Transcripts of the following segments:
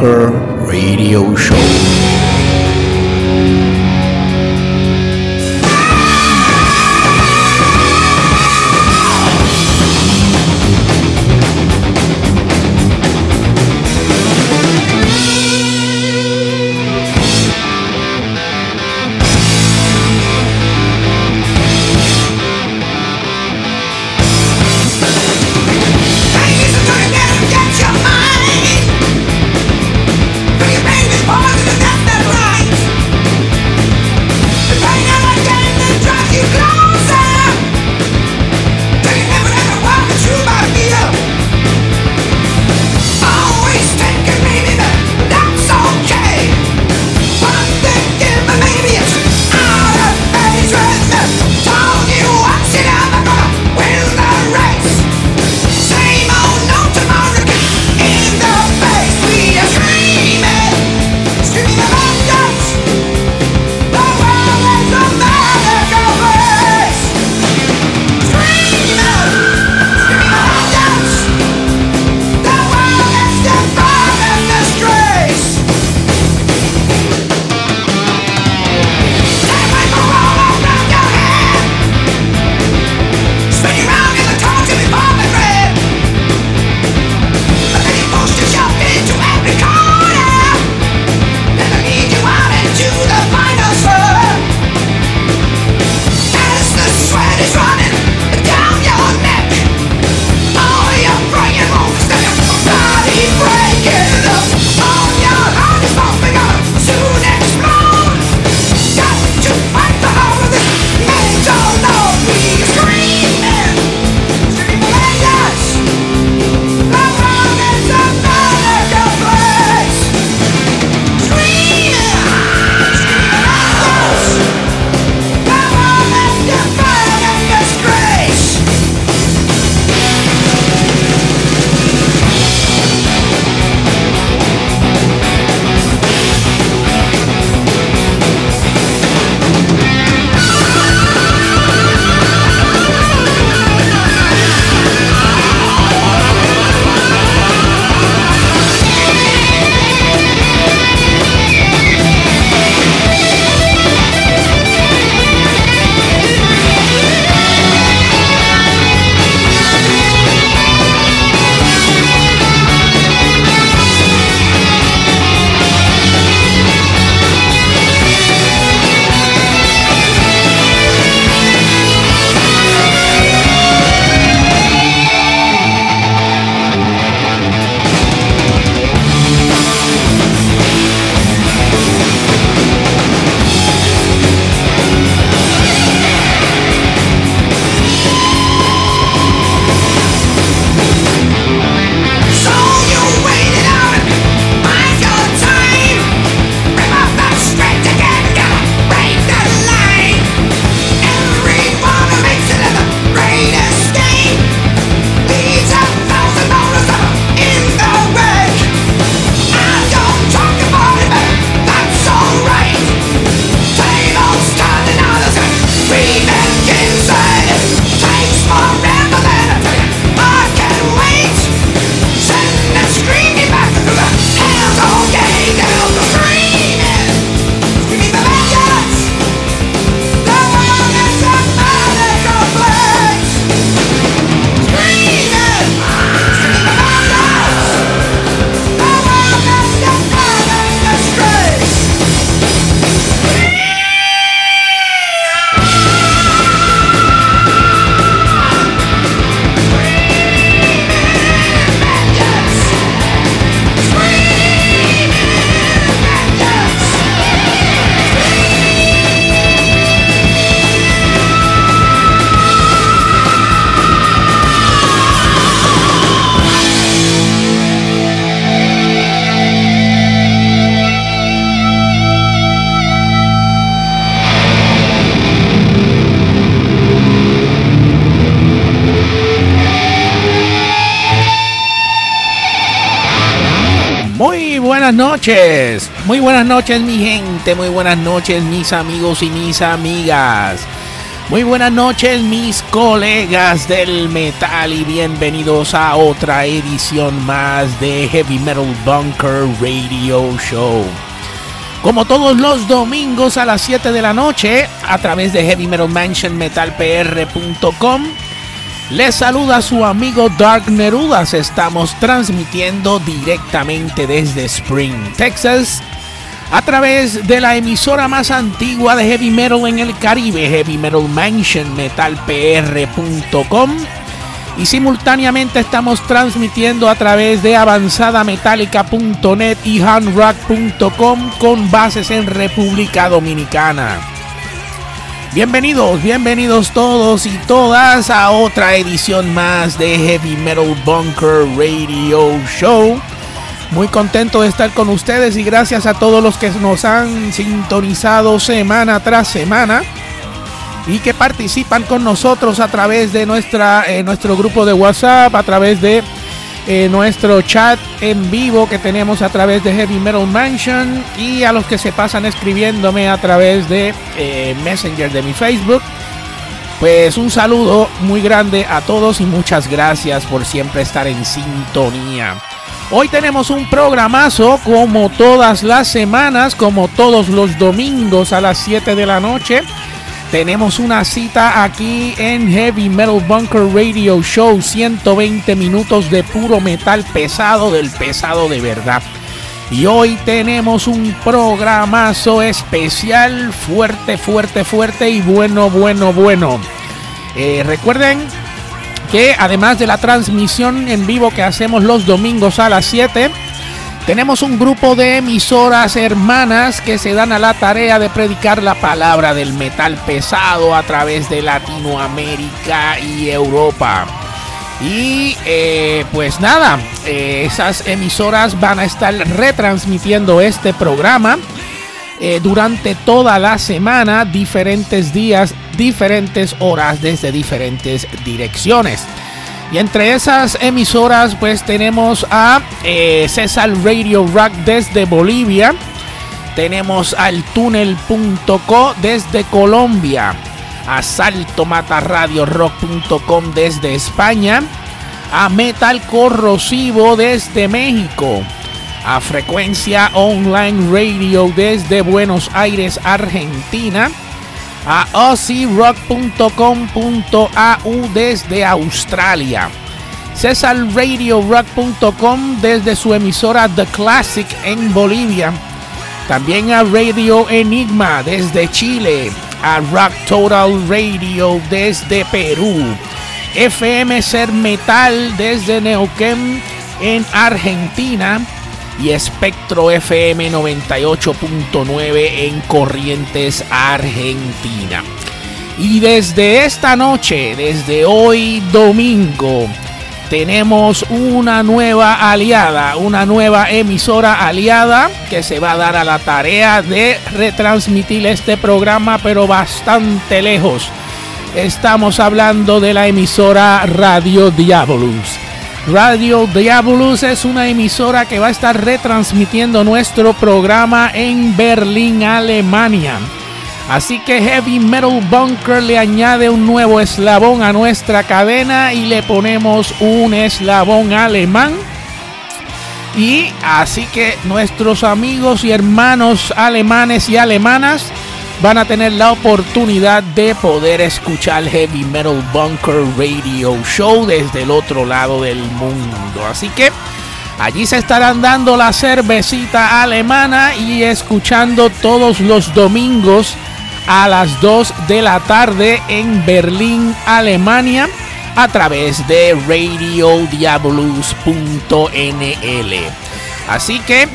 Metal Bunker Radio Show. Noches, muy buenas noches mi gente, muy buenas noches mis amigos y mis amigas. Muy buenas noches mis colegas del metal y bienvenidos a otra edición más de Heavy Metal Bunker Radio Show. Como todos los domingos a las 7 de la noche a través de Heavy Metal Mansion metalpr.com les saluda su amigo Dark Nerudas. Estamos transmitiendo directamente desde Spring, Texas a través de la emisora más antigua de heavy metal en el Caribe, Heavy Metal Mansion metalpr.com y simultáneamente estamos transmitiendo a través de avanzadametallica.net y handrock.com con bases en República Dominicana. Bienvenidos, bienvenidos todos y todas a otra edición más de Heavy Metal Bunker Radio Show. Muy contento de estar con ustedes y gracias a todos los que nos han sintonizado semana tras semana y que participan con nosotros a través de eh, nuestro grupo de WhatsApp, a través de eh, nuestro chat en vivo que tenemos a través de Heavy Metal Mansion y a los que se pasan escribiéndome a través de eh, Messenger de mi Facebook. Pues un saludo muy grande a todos y muchas gracias por siempre estar en sintonía. Hoy tenemos un programazo como todas las semanas, como todos los domingos a las 7 de la noche. Tenemos una cita aquí en Heavy Metal Bunker Radio Show, 120 minutos de puro metal pesado, del pesado de verdad. Y hoy tenemos un programazo especial, fuerte, fuerte, fuerte y bueno, bueno, bueno. Eh, recuerden que además de la transmisión en vivo que hacemos los domingos a las 7, tenemos un grupo de emisoras hermanas que se dan a la tarea de predicar la palabra del metal pesado a través de Latinoamérica y Europa. Y eh, pues nada, eh, esas emisoras van a estar retransmitiendo este programa eh, durante toda la semana, diferentes días, diferentes horas desde diferentes direcciones. Y entre esas emisoras pues tenemos a eh, César Radio Rock desde Bolivia. Tenemos al túnel.co desde Colombia. A saltomataradiorock.com desde España. A Metal Corrosivo desde México a frecuencia online radio desde Buenos Aires, Argentina, a OzzyRock.com.au desde Australia, CesarRadioRock.com desde su emisora The Classic en Bolivia, también a Radio Enigma desde Chile, a Rock Total Radio desde Perú, FM Ser Metal desde Neuquén en Argentina, y Espectro FM 98.9 en Corrientes, Argentina. Y desde esta noche, desde hoy domingo, tenemos una nueva aliada, una nueva emisora aliada que se va a dar a la tarea de retransmitir este programa, pero bastante lejos. Estamos hablando de la emisora Radio Diabolus. Radio Diabolus es una emisora que va a estar retransmitiendo nuestro programa en Berlín, Alemania. Así que Heavy Metal Bunker le añade un nuevo eslabón a nuestra cadena y le ponemos un eslabón alemán. Y así que nuestros amigos y hermanos alemanes y alemanas van a tener la oportunidad de poder escuchar Heavy Metal Bunker Radio Show desde el otro lado del mundo. Así que allí se estarán dando la cervecita alemana y escuchando todos los domingos a las 2 de la tarde en Berlín, Alemania, a través de radiodiabolus.nl. Así que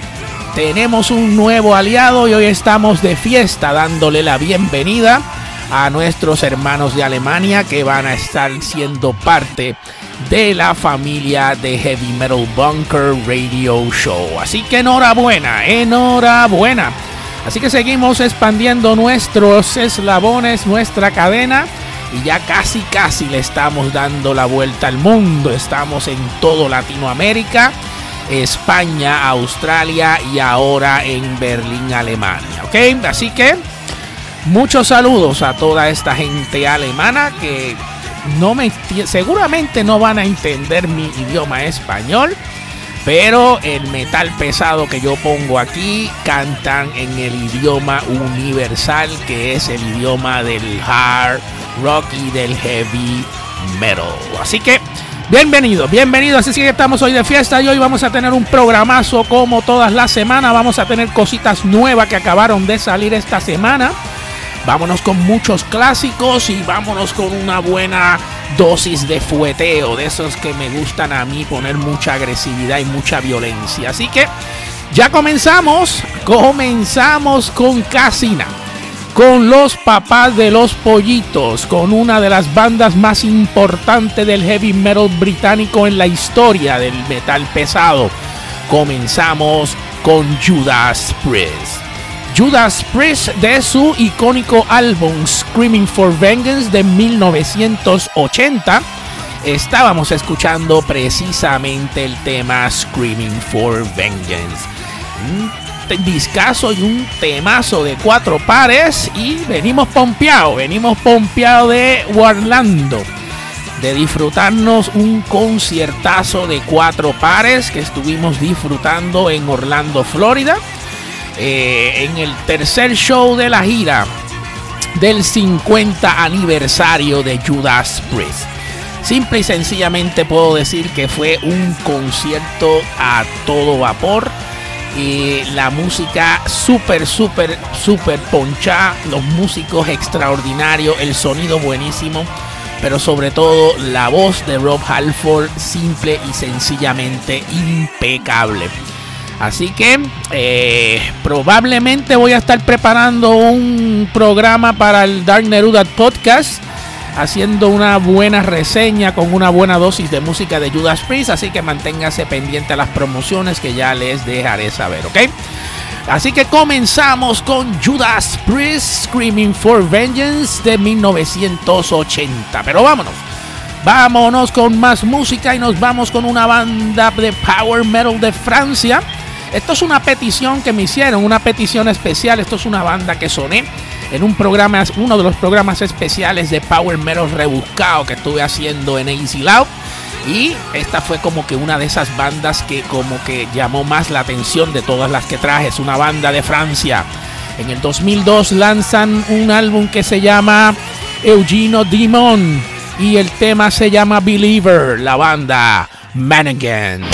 tenemos un nuevo aliado y hoy estamos de fiesta dándole la bienvenida a nuestros hermanos de Alemania que van a estar siendo parte de la familia de Heavy Metal Bunker Radio Show. Así que enhorabuena, enhorabuena. Así que seguimos expandiendo nuestros eslabones, nuestra cadena. Y ya casi, casi le estamos dando la vuelta al mundo. Estamos en todo Latinoamérica España, Australia y ahora en Berlín, Alemania. ¿Ok? Así que muchos saludos a toda esta gente alemana que no me seguramente no van a entender mi idioma español. Pero el metal pesado que yo pongo aquí cantan en el idioma universal que es el idioma del hard rock y del heavy metal. Así que bienvenidos, bienvenidos. Así que estamos hoy de fiesta y hoy vamos a tener un programazo como todas las semanas. Vamos a tener cositas nuevas que acabaron de salir esta semana. Vámonos con muchos clásicos y vámonos con una buena dosis de fueteo, de esos que me gustan a mí poner mucha agresividad y mucha violencia. Así que ya comenzamos, comenzamos con Casina, con los papás de los pollitos, con una de las bandas más importantes del heavy metal británico en la historia del metal pesado. Comenzamos con Judas Priest. Judas Priest de su icónico álbum Screaming for Vengeance de 1980. Estábamos escuchando precisamente el tema Screaming for Vengeance. Discazo y un temazo de cuatro pares y venimos pompeados, venimos pompeados de Orlando. De disfrutarnos un conciertazo de cuatro pares que estuvimos disfrutando en Orlando, Florida eh, en el tercer show de la gira del 50 aniversario de Judas Priest. Simple y sencillamente puedo decir que fue un concierto a todo vapor. Y la música súper, súper, súper poncha. Los músicos extraordinarios. El sonido buenísimo. Pero sobre todo la voz de Rob Halford simple y sencillamente impecable. Así que eh, probablemente voy a estar preparando un programa para el Dark Neruda Podcast. Haciendo una buena reseña con una buena dosis de música de Judas Priest. Así que manténgase pendiente a las promociones que ya les dejaré saber, ¿ok? Así que comenzamos con Judas Priest Screaming for Vengeance de 1980. Pero vámonos. Vámonos con más música y nos vamos con una banda de power metal de Francia esto es una petición que me hicieron, una petición especial. Esto es una banda que soné en un programa, uno de los programas especiales de Power Metal rebuscado que estuve haciendo en Easy Loud. Y esta fue como que una de esas bandas que como que llamó más la atención de todas las que traje. Es una banda de Francia. En el 2002 lanzan un álbum que se llama Eugino Dimon y el tema se llama Believer, la banda Mannequins.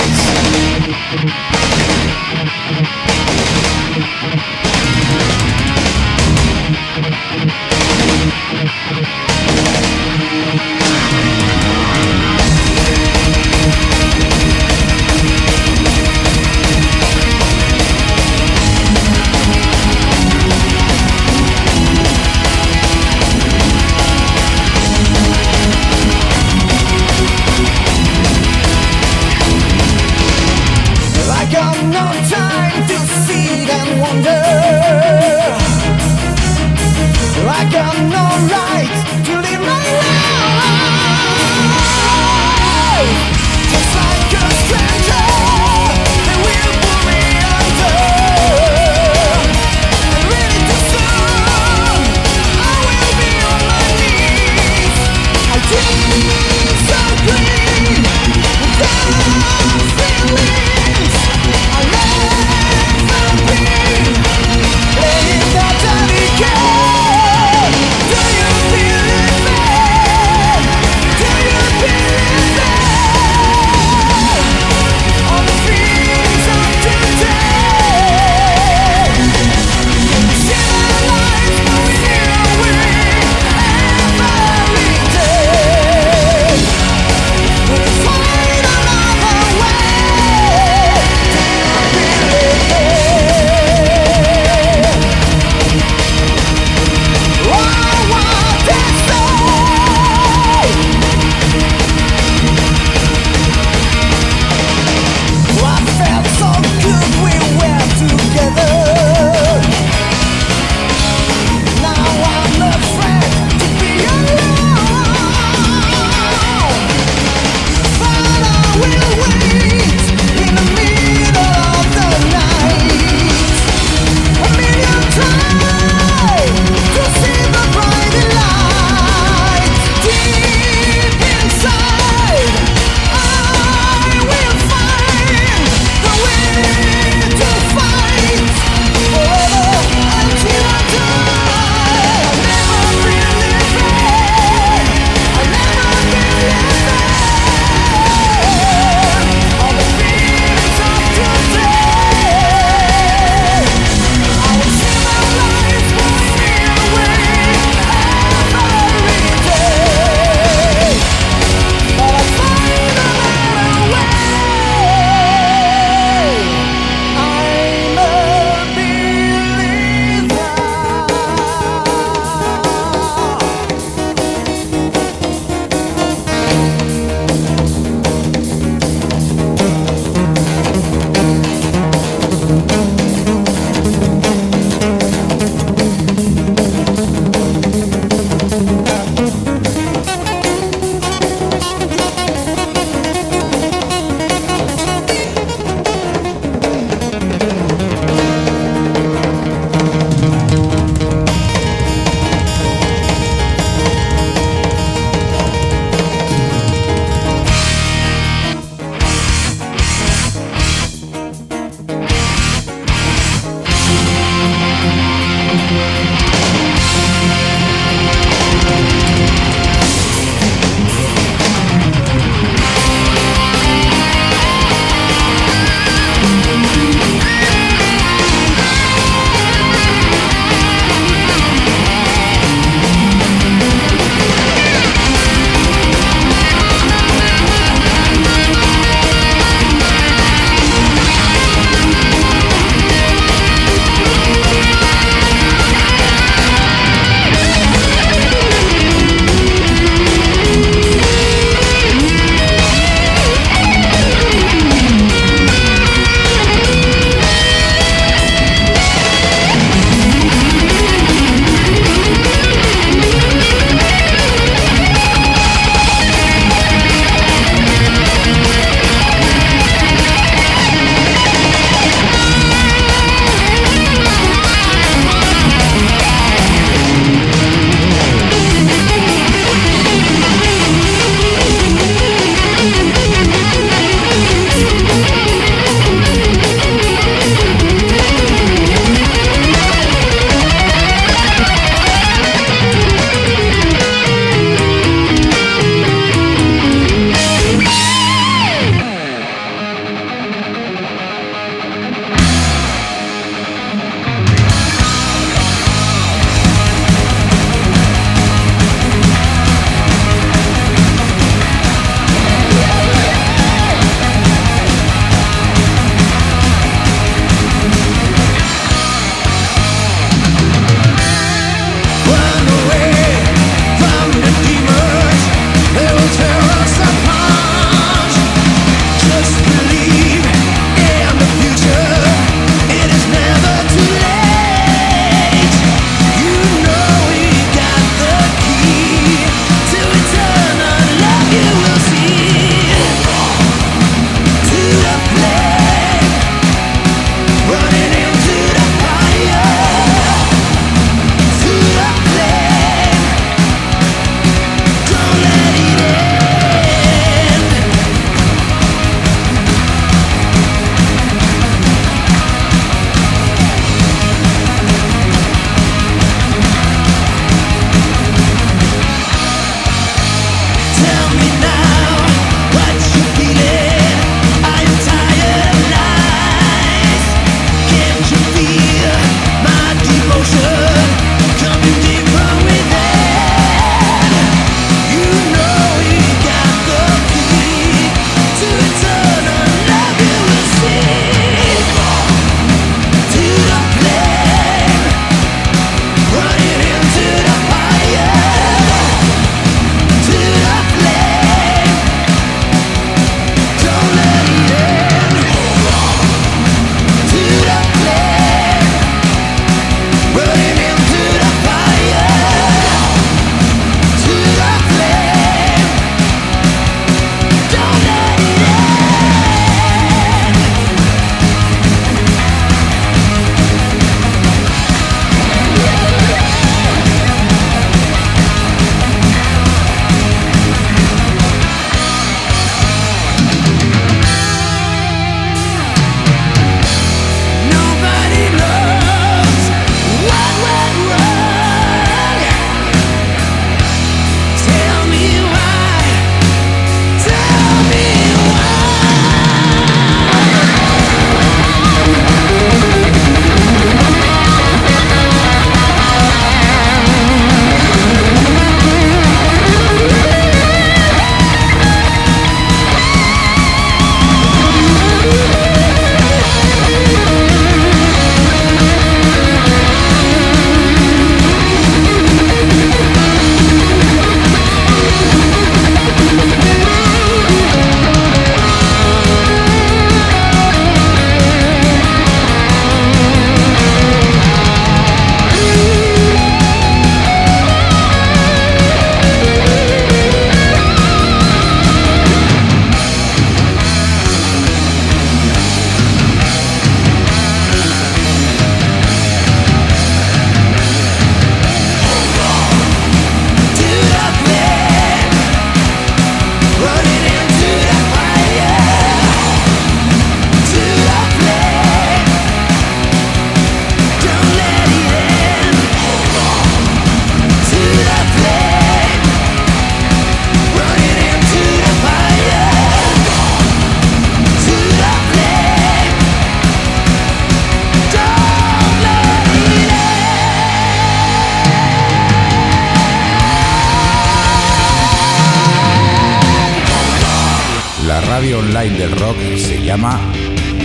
Radio online del rock se llama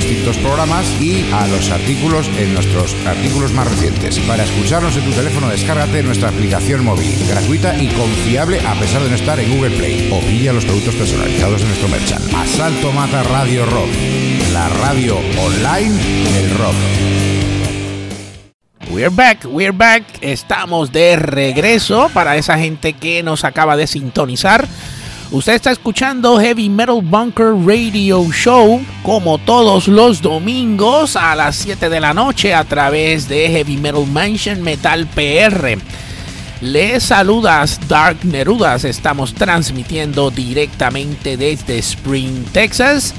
distintos programas y a los artículos en nuestros artículos más recientes. Para escucharnos en tu teléfono, descárgate nuestra aplicación móvil, gratuita y confiable a pesar de no estar en Google Play. O pilla los productos personalizados en nuestro merchant. Asalto Mata Radio Rock, la radio online del rock. We're back, we're back. Estamos de regreso para esa gente que nos acaba de sintonizar. Usted está escuchando Heavy Metal Bunker Radio Show como todos los domingos a las 7 de la noche a través de Heavy Metal Mansion Metal PR. Les saludas Dark Nerudas. Estamos transmitiendo directamente desde Spring, Texas.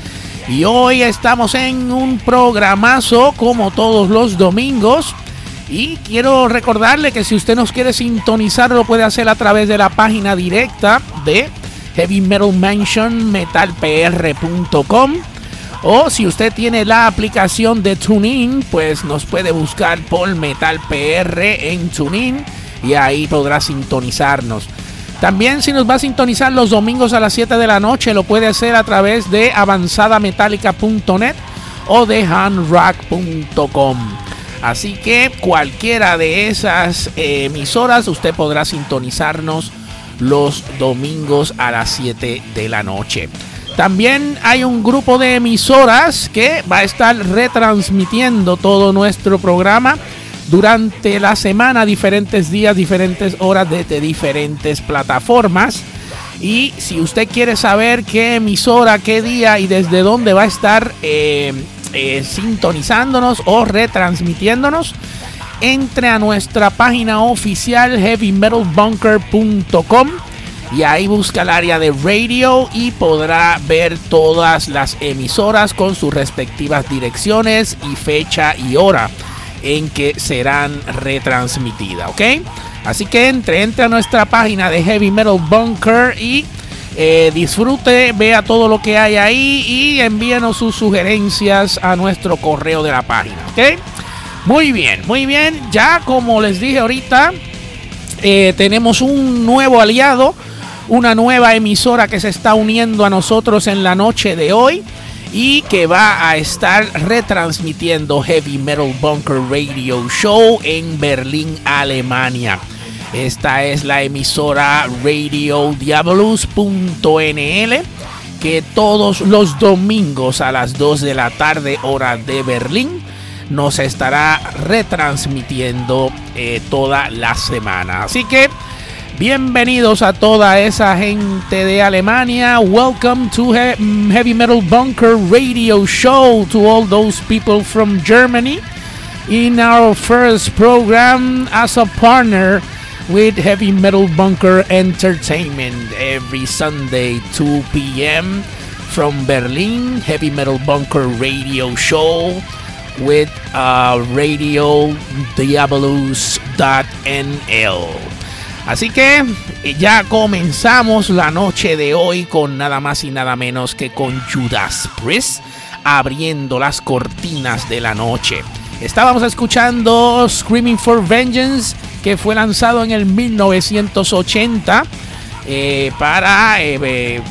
Y hoy estamos en un programazo como todos los domingos. Y quiero recordarle que si usted nos quiere sintonizar lo puede hacer a través de la página directa de Heavy Metal Mansion metalpr.com o si usted tiene la aplicación de TuneIn, pues nos puede buscar por Metal PR en TuneIn y ahí podrá sintonizarnos. También si nos va a sintonizar los domingos a las 7 de la noche, lo puede hacer a través de avanzadametallica.net o de handrock.com. Así que cualquiera de esas eh, emisoras usted podrá sintonizarnos los domingos a las 7 de la noche. También hay un grupo de emisoras que va a estar retransmitiendo todo nuestro programa durante la semana, diferentes días, diferentes horas desde diferentes plataformas. Y si usted quiere saber qué emisora, qué día y desde dónde va a estar eh, eh, sintonizándonos o retransmitiéndonos, entre a nuestra página oficial heavymetalbunker.com y ahí busca el área de radio y podrá ver todas las emisoras con sus respectivas direcciones y fecha y hora en que serán retransmitidas, ¿ok? Así que entre, entre a nuestra página de Heavy Metal Bunker y eh, disfrute, vea todo lo que hay ahí y envíenos sus sugerencias a nuestro correo de la página, ¿ok? Muy bien, muy bien. Ya como les dije ahorita, eh, tenemos un nuevo aliado, una nueva emisora que se está uniendo a nosotros en la noche de hoy y que va a estar retransmitiendo Heavy Metal Bunker Radio Show en Berlín, Alemania. Esta es la emisora Radio Diabolus.nl que todos los domingos a las 2 de la tarde hora de Berlín nos estará retransmitiendo eh, toda la semana. Así que bienvenidos a toda esa gente de Alemania. Welcome to He Heavy Metal Bunker Radio Show to all those people from Germany. In our first program as a partner with Heavy Metal Bunker Entertainment every Sunday 2 p.m. from Berlin. Heavy Metal Bunker Radio Show with uh, Radio Diabolus.nl. Así que ya comenzamos la noche de hoy con nada más y nada menos que con Judas Priest abriendo las cortinas de la noche. Estábamos escuchando Screaming for Vengeance que fue lanzado en el 1980 eh, para eh, eh,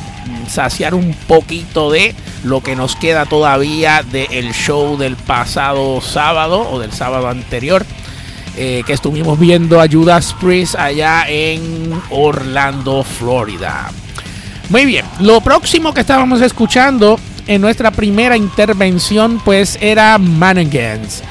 saciar un poquito de lo que nos queda todavía del show del pasado sábado o del sábado anterior. Eh, que estuvimos viendo a Judas Priest allá en Orlando, Florida. Muy bien, lo próximo que estábamos escuchando en nuestra primera intervención pues era Mannequins.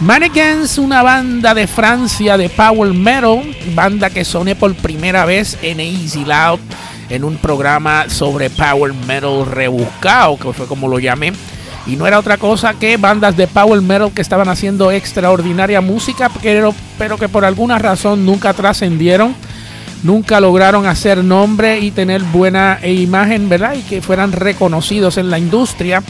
Mannequins, una banda de Francia de power metal, banda que soné por primera vez en Easy Loud en un programa sobre power metal rebuscado, que fue como lo llamé. Y no era otra cosa que bandas de power metal que estaban haciendo extraordinaria música, pero, pero que por alguna razón nunca trascendieron. nunca lograron hacer nombre y tener buena imagen, ¿verdad? Y que fueran reconocidos en la industria,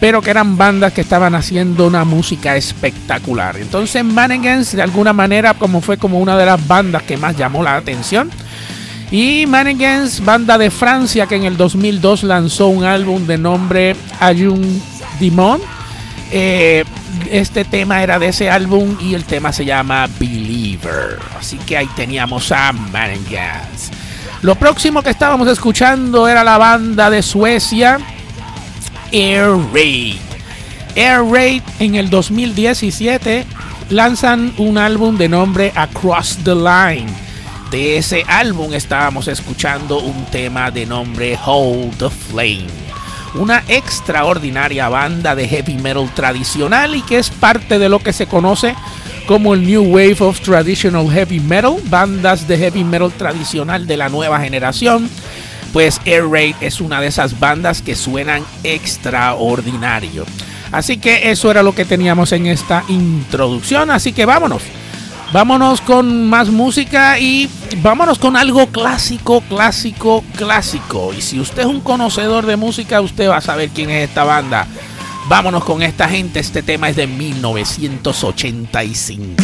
pero que eran bandas que estaban haciendo una música espectacular. Entonces Mannequins de alguna manera como fue como una de las bandas que más llamó la atención. Y Mannequins, banda de Francia que en el 2002 lanzó un álbum de nombre Ayun Dimon. Eh, este tema era de ese álbum y el tema se llama Believer. Así que ahí teníamos a Mannequins. Lo próximo que estábamos escuchando era la banda de Suecia, Air Raid. Air Raid en el 2017 lanzan un álbum de nombre Across the Line. De ese álbum estábamos escuchando un tema de nombre Hold the Flame una extraordinaria banda de heavy metal tradicional y que es parte de lo que se conoce como el New Wave of Traditional Heavy Metal, bandas de heavy metal tradicional de la nueva generación. Pues Air Raid es una de esas bandas que suenan extraordinario. Así que eso era lo que teníamos en esta introducción. Así que vámonos Vámonos con más música y vámonos con algo clásico, clásico, clásico. Y si usted es un conocedor de música, usted va a saber quién es esta banda. Vámonos con esta gente. Este tema es de 1985.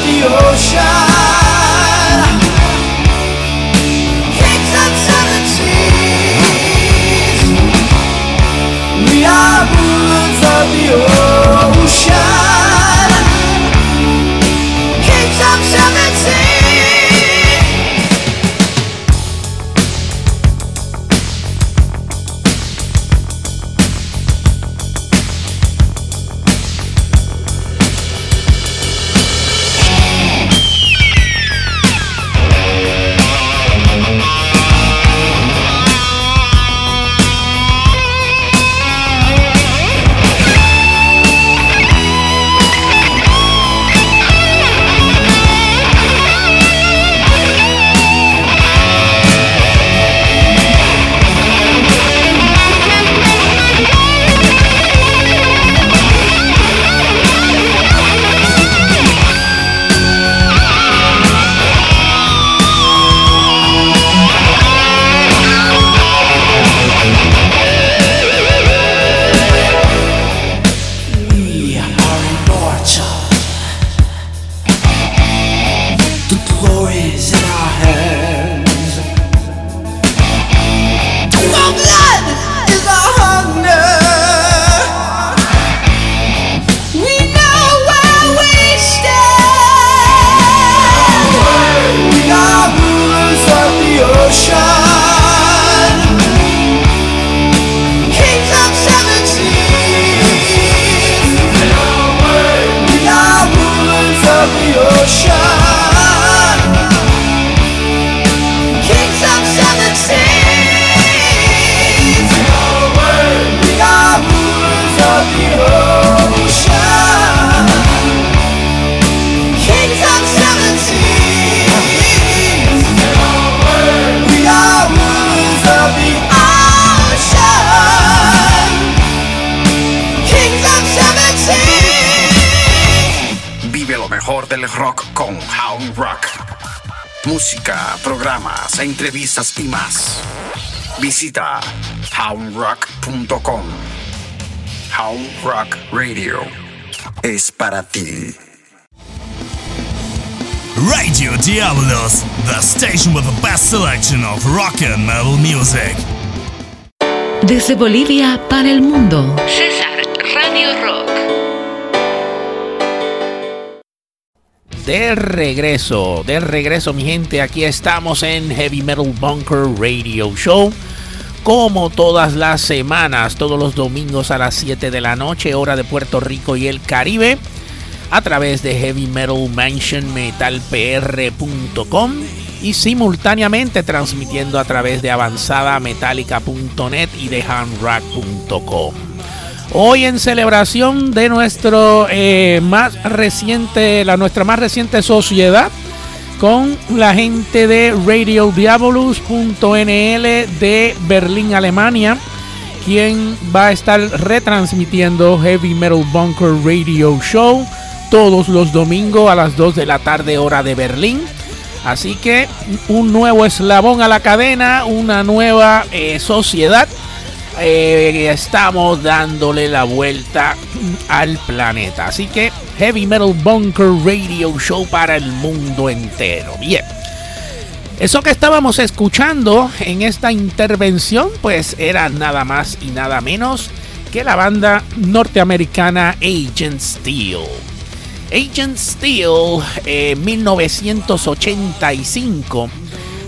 The ocean. Y más. Visita houndrock.com. Hound Rock Radio es para ti. Radio Diablos, the station with the best selection of rock and metal music. Desde Bolivia para el mundo. César Radio Rock. De regreso, de regreso mi gente, aquí estamos en Heavy Metal Bunker Radio Show. Como todas las semanas, todos los domingos a las 7 de la noche, hora de Puerto Rico y el Caribe, a través de Heavy Metal Mansion metalpr.com y simultáneamente transmitiendo a través de avanzadametallica.net y de handrock.com. Hoy en celebración de nuestro eh, más reciente, la nuestra más reciente sociedad con la gente de RadioDiabolus.nl de Berlín, Alemania, quien va a estar retransmitiendo Heavy Metal Bunker Radio Show todos los domingos a las 2 de la tarde hora de Berlín. Así que un nuevo eslabón a la cadena, una nueva eh, sociedad eh, estamos dándole la vuelta al planeta. Así que Heavy Metal Bunker Radio Show para el mundo entero. Bien. Eso que estábamos escuchando en esta intervención, pues era nada más y nada menos que la banda norteamericana Agent Steel. Agent Steel, eh, 1985,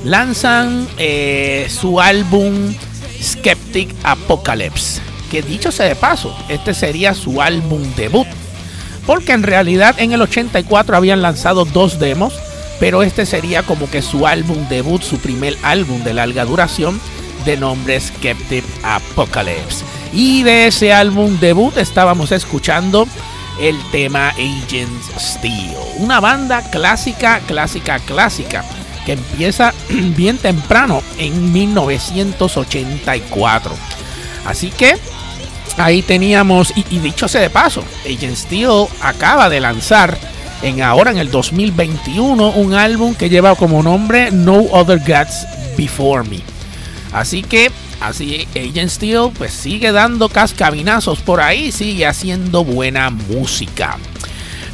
lanzan eh, su álbum Skeptic Apocalypse. Que dicho sea de paso, este sería su álbum debut. Porque en realidad en el 84 habían lanzado dos demos pero este sería como que su álbum debut, su primer álbum de larga duración de nombre Skeptic Apocalypse. Y de ese álbum debut estábamos escuchando el tema Agent Steel, una banda clásica, clásica, clásica que empieza bien temprano en 1984. Así que ahí teníamos, y, dicho sea de paso, Agent Steel acaba de lanzar en ahora en el 2021 un álbum que lleva como nombre No Other Gods Before Me. Así que así Agent Steel pues sigue dando cascabinazos por ahí, sigue haciendo buena música.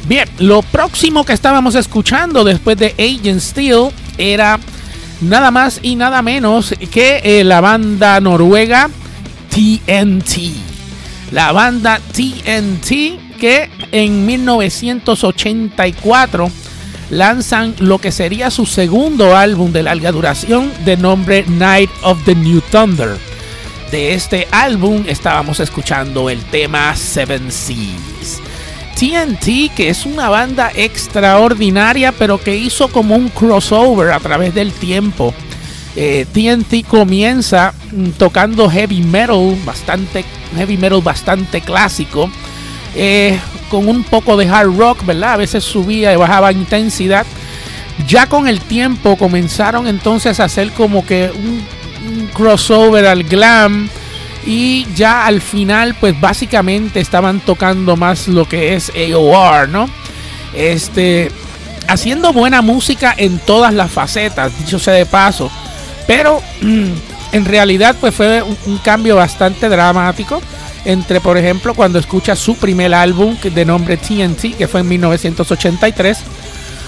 Bien, lo próximo que estábamos escuchando después de Agent Steel era nada más y nada menos que eh, la banda noruega TNT. La banda TNT que en 1984 lanzan lo que sería su segundo álbum de larga duración de nombre Night of the New Thunder. De este álbum estábamos escuchando el tema Seven Seas. TNT, que es una banda extraordinaria, pero que hizo como un crossover a través del tiempo. TNT eh, comienza mm, tocando heavy metal, bastante heavy metal bastante clásico eh, con un poco de hard rock, ¿verdad? A veces subía y bajaba intensidad. Ya con el tiempo comenzaron entonces a hacer como que un, crossover al glam. Y ya al final, pues básicamente estaban tocando más lo que es AOR, ¿no? Este, haciendo buena música en todas las facetas, dicho sea de paso. Pero en realidad, pues fue un cambio bastante dramático entre, por ejemplo, cuando escuchas su primer álbum de nombre TNT, que fue en 1983,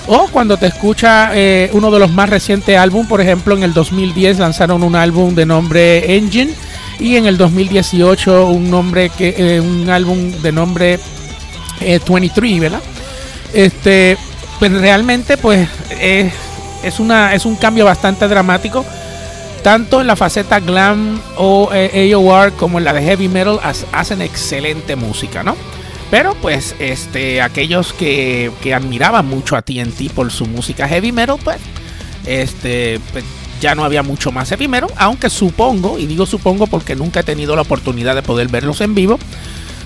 o cuando te escucha eh, uno de los más recientes álbumes, por ejemplo, en el 2010 lanzaron un álbum de nombre Engine y en el 2018 un nombre que eh, un álbum de nombre 23, eh, ¿verdad? Este, pues realmente pues es una es un cambio bastante dramático tanto en la faceta glam o eh, AOR como en la de heavy metal hacen excelente música, ¿no? Pero pues este aquellos que, admiraban mucho a TNT por su música heavy metal, pues este pues, ya no había mucho más metal, aunque supongo, y digo supongo porque nunca he tenido la oportunidad de poder verlos en vivo,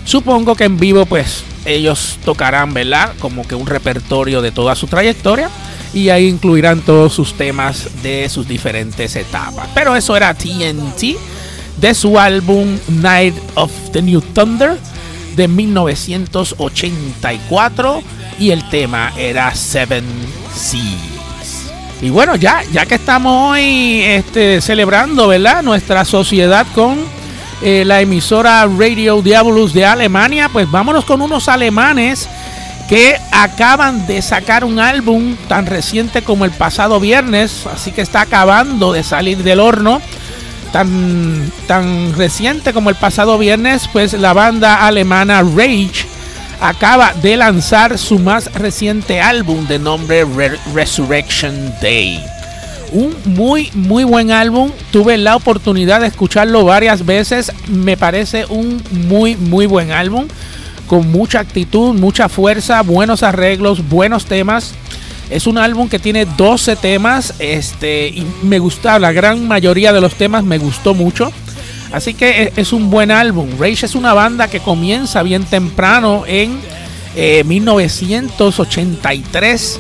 supongo que en vivo pues ellos tocarán, ¿verdad? Como que un repertorio de toda su trayectoria y ahí incluirán todos sus temas de sus diferentes etapas. Pero eso era TNT de su álbum Night of the New Thunder de 1984 y el tema era Seven Seas. Y bueno, ya, ya que estamos hoy este, celebrando ¿verdad? nuestra sociedad con eh, la emisora Radio Diabolus de Alemania, pues vámonos con unos alemanes que acaban de sacar un álbum tan reciente como el pasado viernes, así que está acabando de salir del horno. Tan, tan reciente como el pasado viernes, pues la banda alemana Rage acaba de lanzar su más reciente álbum de nombre Resurrection Day. Un muy, muy buen álbum. Tuve la oportunidad de escucharlo varias veces. Me parece un muy, muy buen álbum con mucha actitud, mucha fuerza, buenos arreglos, buenos temas. Es un álbum que tiene 12 temas, este, y me gusta, la gran mayoría de los temas me gustó mucho. Así que e, es un buen álbum. Rage es una banda que comienza bien temprano en 1983. Eh,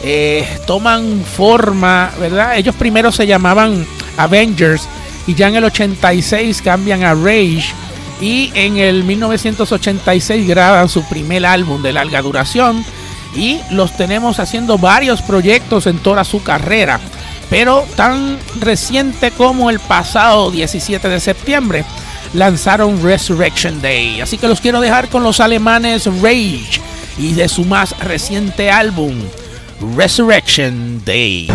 eh, toman forma, ¿verdad? Ellos primero se llamaban Avengers y ya en el 86 cambian a Rage y en el 1986 graban su primer álbum de larga duración y los tenemos haciendo varios proyectos en toda su carrera, pero tan reciente como el pasado 17 de septiembre lanzaron Resurrection Day. Así que los quiero dejar con los alemanes Rage y de su más reciente álbum Resurrection Day.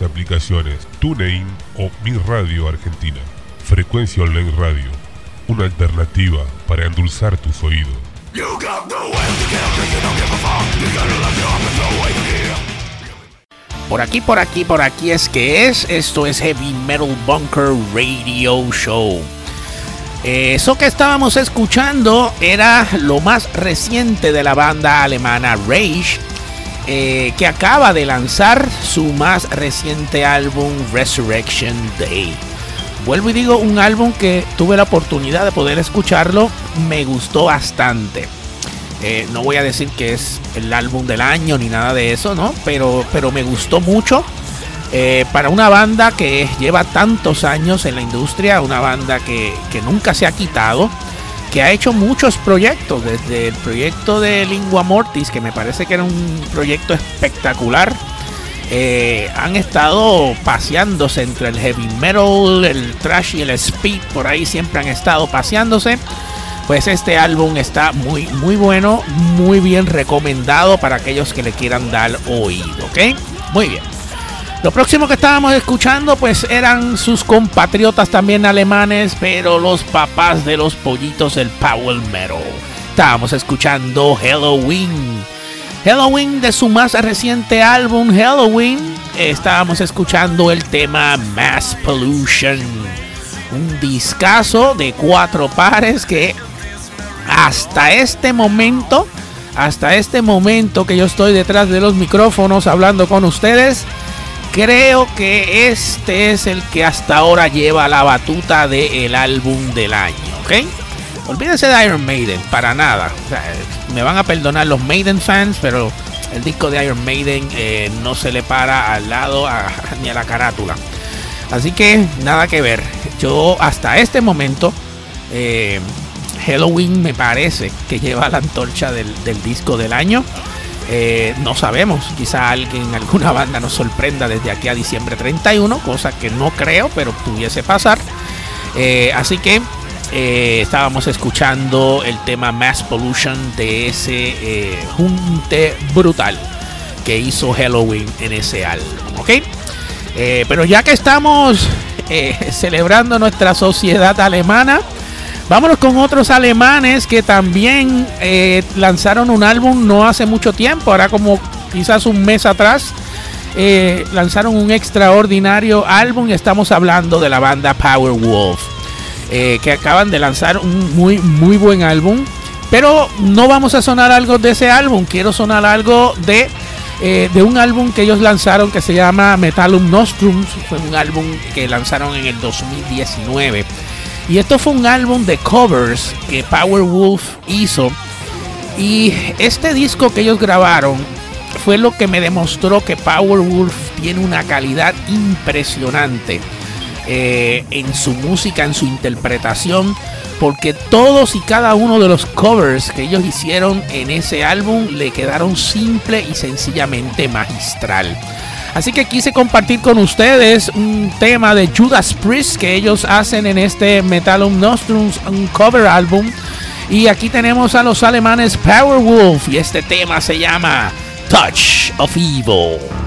Las aplicaciones TuneIn o Mi Radio Argentina. Frecuencia Online Radio, una alternativa para endulzar tus oídos. Por aquí, por aquí, por aquí es que es. Esto es Heavy Metal Bunker Radio Show. Eso que estábamos escuchando era lo más reciente de la banda alemana Rage, eh, que acaba de lanzar su más reciente álbum Resurrection Day. Vuelvo y digo, un álbum que tuve la oportunidad de poder escucharlo, me gustó bastante. Eh, no voy a decir que es el álbum del año ni nada de eso, ¿no? Pero, pero me gustó mucho. Eh, para una banda que lleva tantos años en la industria, una banda que, que, nunca se ha quitado, que ha hecho muchos proyectos, desde el proyecto de Lingua Mortis, que me parece que era un proyecto espectacular. Eh, han estado paseándose entre el heavy metal, el trash y el speed, por ahí siempre han estado paseándose. Pues este álbum está muy, muy bueno, muy bien recomendado para aquellos que le quieran dar oído, ¿ok? Muy bien. Lo próximo que estábamos escuchando pues eran sus compatriotas también alemanes, pero los papás de los pollitos del Power Metal. Estábamos escuchando Halloween. Halloween de su más reciente álbum Halloween. Estábamos escuchando el tema Mass Pollution. Un discazo de cuatro pares que hasta este momento, hasta este momento que yo estoy detrás de los micrófonos hablando con ustedes, creo que este es el que hasta ahora lleva la batuta del álbum del año, ¿ok? Olvídense de Iron Maiden, para nada. Me van a perdonar los Maiden fans, pero el disco de Iron Maiden eh, no se le para al lado ni a la carátula. Así que nada que ver. Yo hasta este momento, eh, Halloween me parece que lleva la antorcha del, del disco del año. Eh, no sabemos, quizá alguien, alguna banda nos sorprenda desde aquí a diciembre 31, cosa que no creo, pero pudiese pasar. Eh, así que eh, estábamos escuchando el tema Mass Pollution de ese junte brutal que hizo Halloween en ese álbum, ¿ok? pero ya que estamos celebrando nuestra sociedad alemana, Vámonos con otros alemanes que también eh, lanzaron un álbum no hace mucho tiempo, ahora como quizás un mes atrás. Eh, lanzaron un extraordinario álbum. Estamos hablando de la banda Powerwolf, eh, que acaban de lanzar un muy, muy buen álbum. Pero no vamos a sonar algo de ese álbum, quiero sonar algo de, eh, de un álbum que ellos lanzaron que se llama Metallum Nostrum. Fue un álbum que lanzaron en el 2019. Y esto fue un álbum de covers que Powerwolf hizo. Y este disco que ellos grabaron fue lo que me demostró que Powerwolf tiene una calidad impresionante eh, en su música, en su interpretación. Porque todos y cada uno de los covers que ellos hicieron en ese álbum le quedaron simple y sencillamente magistral. Así que quise compartir con ustedes un tema de Judas Priest que ellos hacen en este Metallum Nostrum, un cover álbum. Y aquí tenemos a los alemanes Powerwolf y este tema se llama Touch of Evil.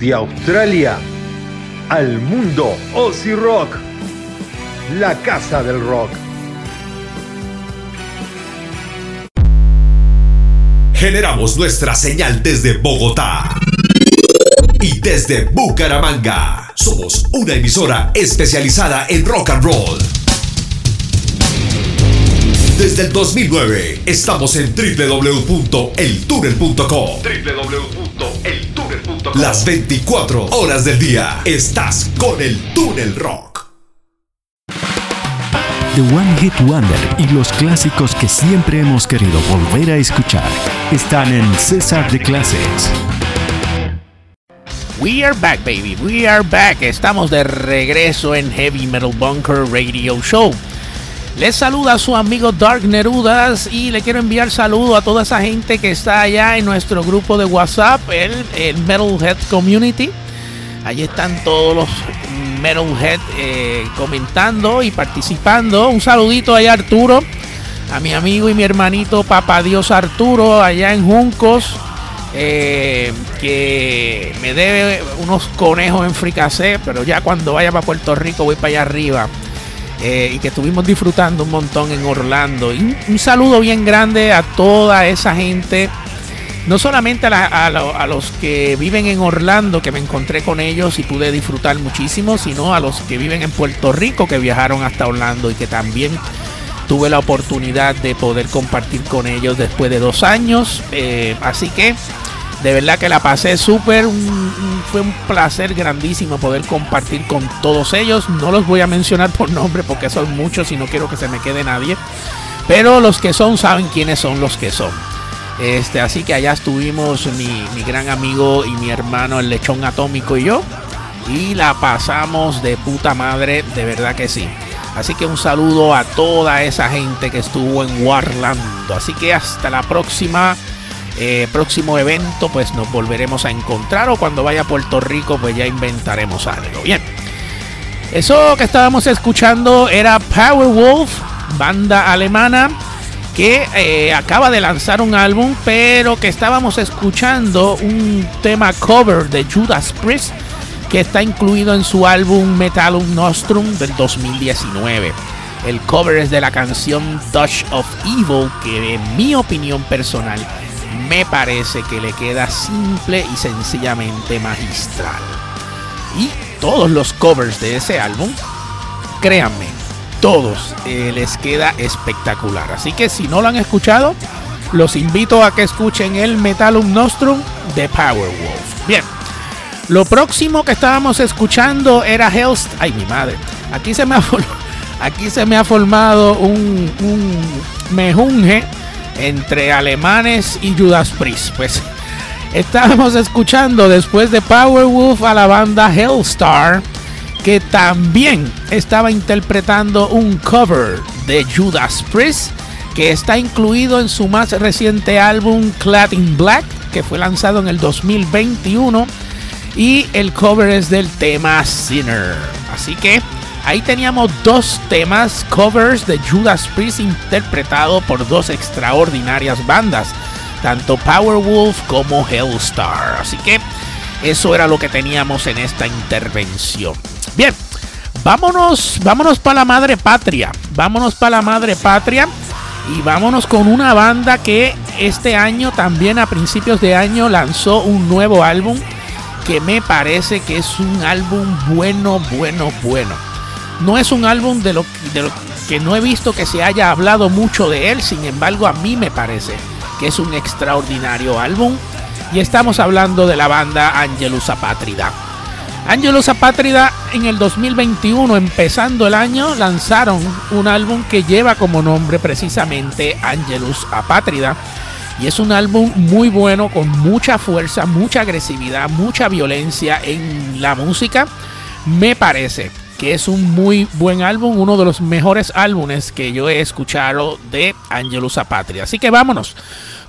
Desde Australia al mundo Aussie Rock, la casa del rock. Generamos nuestra señal desde Bogotá y desde Bucaramanga. Somos una emisora especializada en rock and roll. Desde el 2009 estamos en www.eltunnel.com. www.eltunnel.com. Las 24 horas del día estás con el Túnel Rock. The One Hit Wonder y los clásicos que siempre hemos querido volver a escuchar están en César de Classics. We are back, baby. We are back. Estamos de regreso en Heavy Metal Bunker Radio Show. Les saluda su amigo Dark Nerudas y le quiero enviar saludo a toda esa gente que está allá en nuestro grupo de WhatsApp, el, el Metalhead Community. Allí están todos los Metalhead eh, comentando y participando. Un saludito allá a Arturo, a mi amigo y mi hermanito Papá Dios Arturo, allá en Juncos, eh, que me debe unos conejos en fricacé, pero ya cuando vaya para Puerto Rico voy para allá arriba. Eh, y que estuvimos disfrutando un montón en Orlando. Y un, saludo bien grande a toda esa gente, no solamente a los que viven en Orlando, que me encontré con ellos y pude disfrutar muchísimo, sino a los que viven en Puerto Rico, que viajaron hasta Orlando y que también tuve la oportunidad de poder compartir con ellos después de dos años. Eh, así que de verdad que la pasé súper. Fue un placer grandísimo poder compartir con todos ellos. No los voy a mencionar por nombre porque son muchos y no quiero que se me quede nadie. Pero los que son saben quiénes son los que son. Este, así que allá estuvimos mi, mi gran amigo y mi hermano el lechón atómico y yo. Y la pasamos de puta madre, de verdad que sí. Así que un saludo a toda esa gente que estuvo en Warlando. Así que hasta la próxima. Eh, próximo evento, pues nos volveremos a encontrar. O cuando vaya a Puerto Rico, pues ya inventaremos algo. Bien. Eso que estábamos escuchando era Powerwolf, banda alemana que eh, acaba de lanzar un álbum, pero que estábamos escuchando un tema cover de Judas Priest que está incluido en su álbum Metallum Nostrum del 2019. El cover es de la canción Dutch of Evil, que en mi opinión personal me parece que le queda simple y sencillamente magistral. Y todos los covers de ese álbum, créanme, todos eh, les queda espectacular. Así que si no lo han escuchado, los invito a que escuchen el Metalum Nostrum de Powerwolf. Bien, lo próximo que estábamos escuchando era Hell's. Ay, mi madre. Aquí se me ha, aquí se me ha formado un, un mejunje entre alemanes y Judas Priest. Pues estábamos escuchando después de Powerwolf a la banda Hellstar que también estaba interpretando un cover de Judas Priest que está incluido en su más reciente álbum Clad in Black que fue lanzado en el 2021 y el cover es del tema Sinner. Así que ahí teníamos dos temas covers de Judas Priest interpretado por dos extraordinarias bandas, tanto Powerwolf como Hellstar. Así que eso era lo que teníamos en esta intervención. Bien, vámonos, vámonos para la madre patria. Vámonos para la madre patria. Y vámonos con una banda que este año, también a principios de año, lanzó un nuevo álbum que me parece que es un álbum bueno, bueno, bueno. No es un álbum de lo, que no he visto que se haya hablado mucho de él, sin embargo a mí me parece que es un extraordinario álbum. Y estamos hablando de la banda Angelus Apátrida. Angelus Apátrida en el 2021, empezando el año, lanzaron un álbum que lleva como nombre precisamente Angelus Apátrida. Y es un álbum muy bueno, con mucha fuerza, mucha agresividad, mucha violencia en la música. Me parece que es un muy buen álbum, uno de los mejores álbumes que yo he escuchado de Angelus Apátrida. Así que vámonos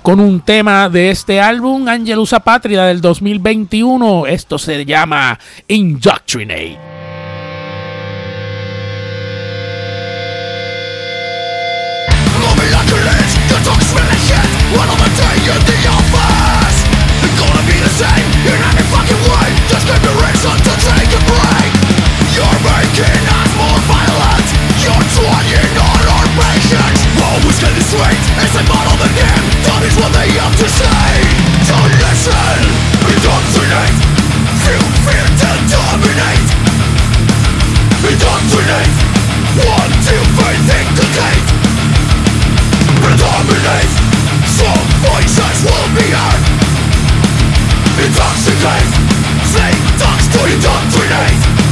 con un tema de este álbum, Angelus Apátrida del 2021. Esto se llama Indoctrinate. Making us more violent You're trying on our getting straight of the That is what they have to say Indoctrinate fear to dominate Indoctrinate faith inculcate Predominate Some voices will be heard Intoxicate! Snake talks to indoctrinate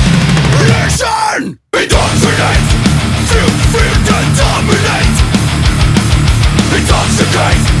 Reaction! It dominates! Feel!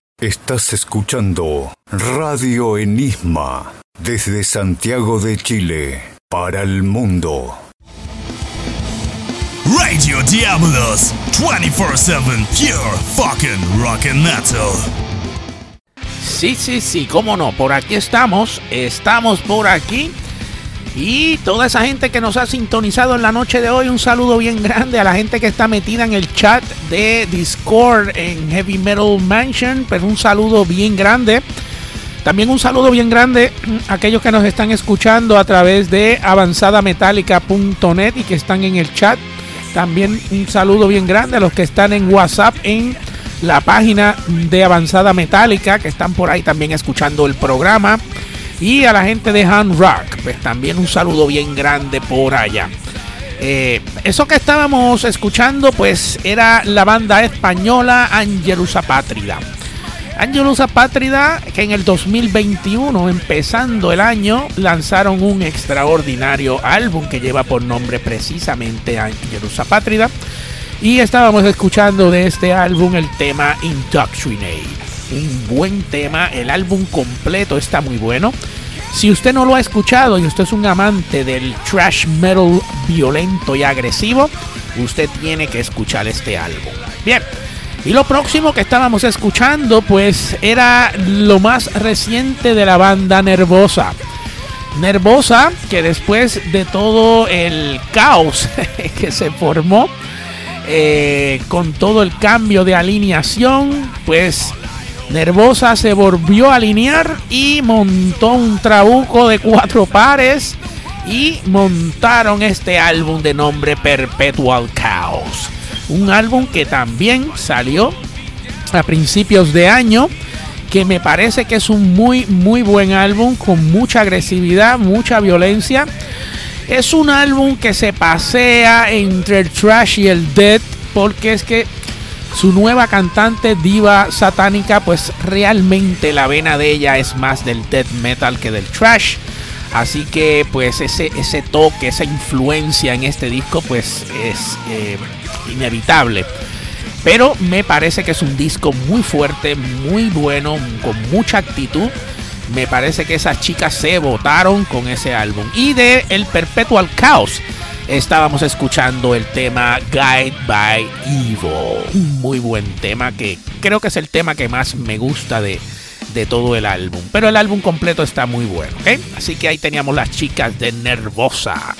Estás escuchando Radio Enigma desde Santiago de Chile para el mundo. Radio Diablos 24-7 Pure Fucking Rock and Metal. Sí, sí, sí, cómo no, por aquí estamos, estamos por aquí. Y toda esa gente que nos ha sintonizado en la noche de hoy, un saludo bien grande a la gente que está metida en el chat de Discord en Heavy Metal Mansion, pero un saludo bien grande. También un saludo bien grande a aquellos que nos están escuchando a través de avanzadametálica.net y que están en el chat. También un saludo bien grande a los que están en WhatsApp en la página de Avanzada Metálica, que están por ahí también escuchando el programa. Y a la gente de Han Rock, pues también un saludo bien grande por allá. Eh, eso que estábamos escuchando, pues era la banda española Angelusa Pátrida. Angelusa Pátrida, que en el 2021, empezando el año, lanzaron un extraordinario álbum que lleva por nombre precisamente Angelusa Pátrida. Y estábamos escuchando de este álbum el tema Indoctrinate. Un buen tema, el álbum completo está muy bueno. Si usted no lo ha escuchado y usted es un amante del trash metal violento y agresivo, usted tiene que escuchar este álbum. Bien, y lo próximo que estábamos escuchando pues era lo más reciente de la banda Nervosa. Nervosa, que después de todo el caos que se formó, eh, con todo el cambio de alineación, pues Nervosa se volvió a alinear y montó un trabuco de cuatro pares y montaron este álbum de nombre Perpetual Chaos. Un álbum que también salió a principios de año, que me parece que es un muy muy buen álbum con mucha agresividad, mucha violencia. Es un álbum que se pasea entre el trash y el dead porque es que su nueva cantante diva satánica, pues realmente la vena de ella es más del death metal que del trash. Así que pues ese, ese toque, esa influencia en este disco pues es eh, inevitable. Pero me parece que es un disco muy fuerte, muy bueno, con mucha actitud. Me parece que esas chicas se votaron con ese álbum. Y de El Perpetual Chaos estábamos escuchando el tema Guide by Evil. Un muy buen tema que creo que es el tema que más me gusta de, de todo el álbum. Pero el álbum completo está muy bueno. Así que ahí teníamos las chicas de Nervosa.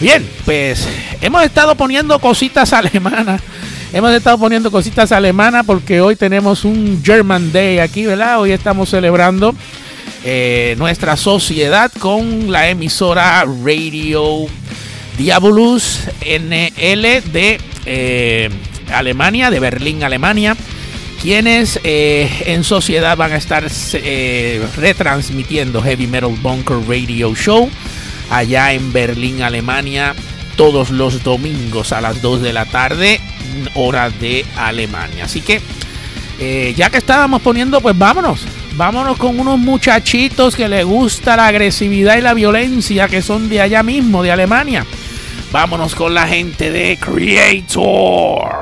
Bien, pues hemos estado poniendo cositas alemanas. Hemos estado poniendo cositas alemanas porque hoy tenemos un German Day aquí, ¿verdad? Hoy estamos celebrando eh, nuestra sociedad con la emisora Radio Diabolus NL de eh, Alemania, de Berlín, Alemania, quienes eh, en sociedad van a estar eh, retransmitiendo Heavy Metal Bunker Radio Show allá en Berlín, Alemania, todos los domingos a las 2 de la tarde, hora de Alemania. Así que, ya que estábamos poniendo, pues vámonos. Vámonos con unos muchachitos que les gusta la agresividad y la violencia, que son de allá mismo, de Alemania. Vámonos con la gente de Creator.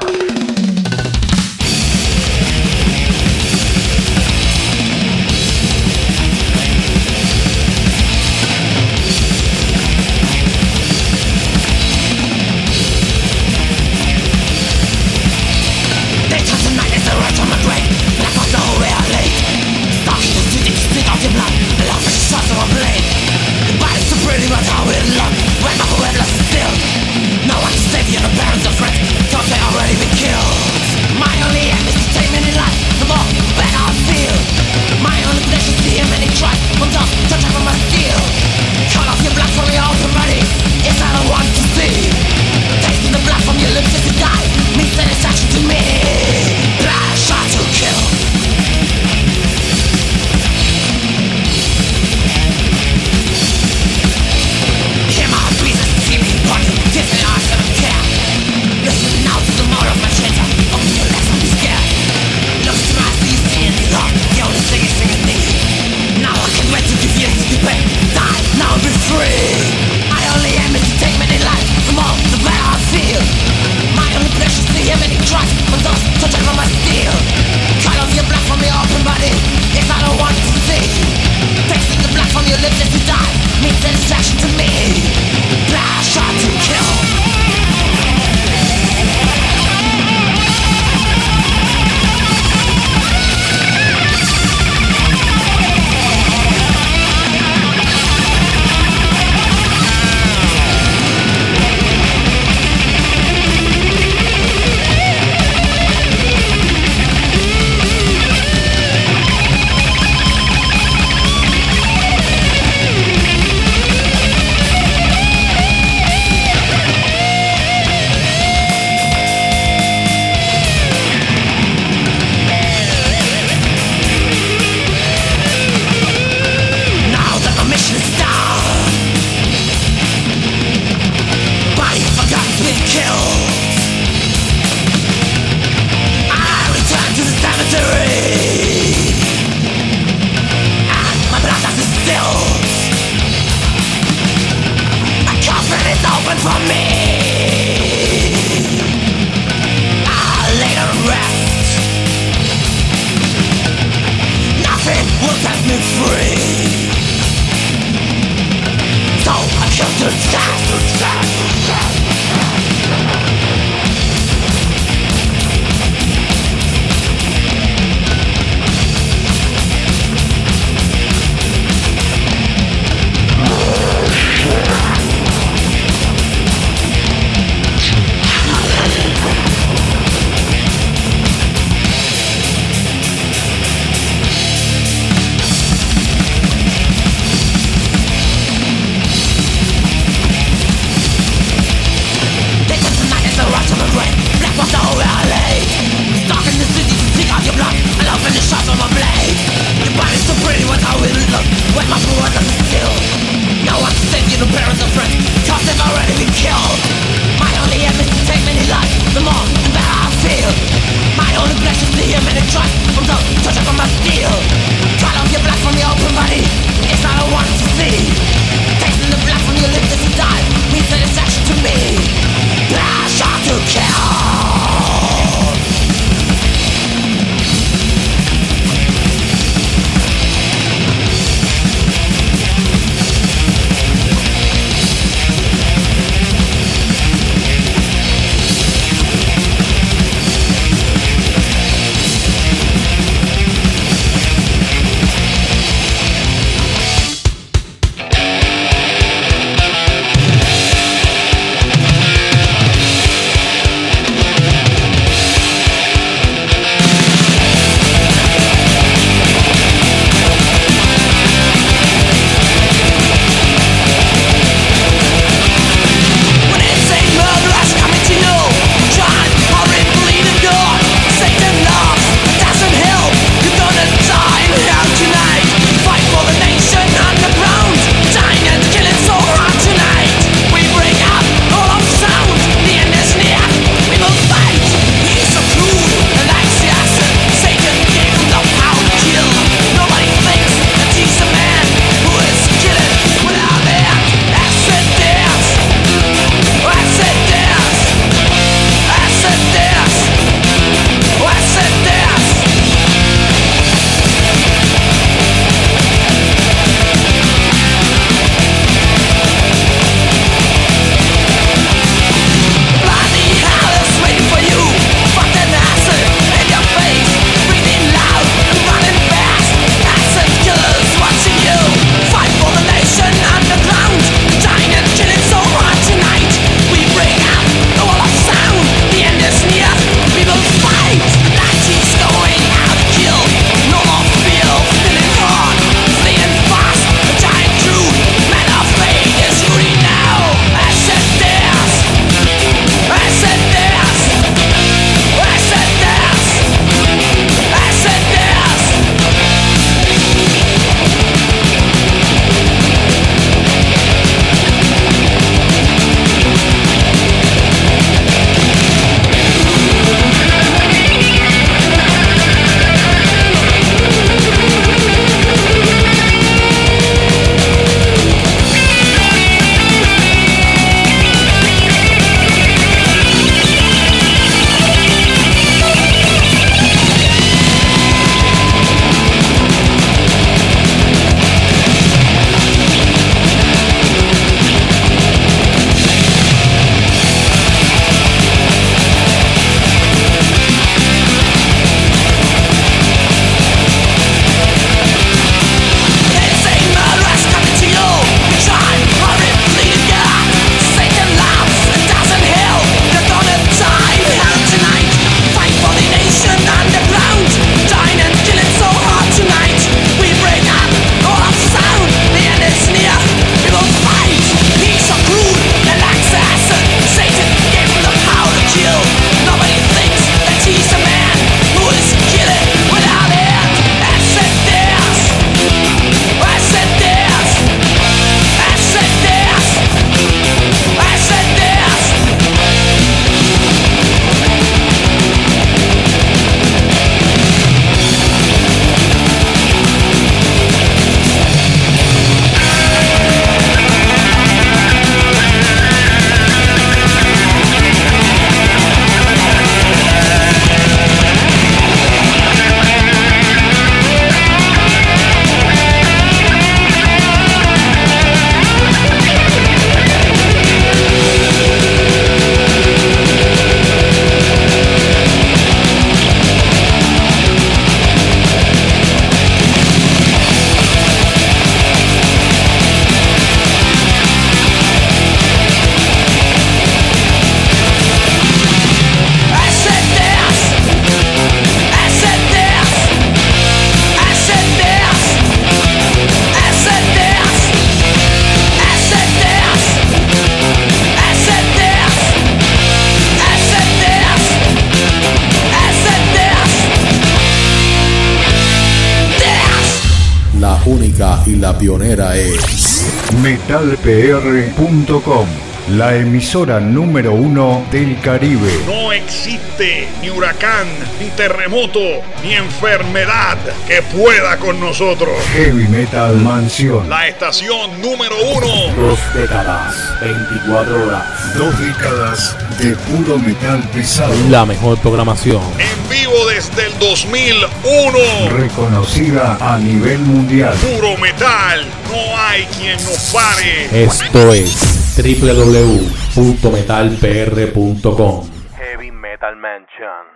Pionera es metalpr.com, la emisora número uno del Caribe. No existe ni huracán, ni terremoto, ni enfermedad que pueda con nosotros. Heavy Metal Mansión. La estación número uno. Dos décadas, 24 horas. Dos décadas de puro metal pesado. La mejor programación. En vivo desde el 2001. Reconocida a nivel mundial. Puro metal. No hay quien nos pare. Esto es www.metalpr.com Heavy Metal Mansion.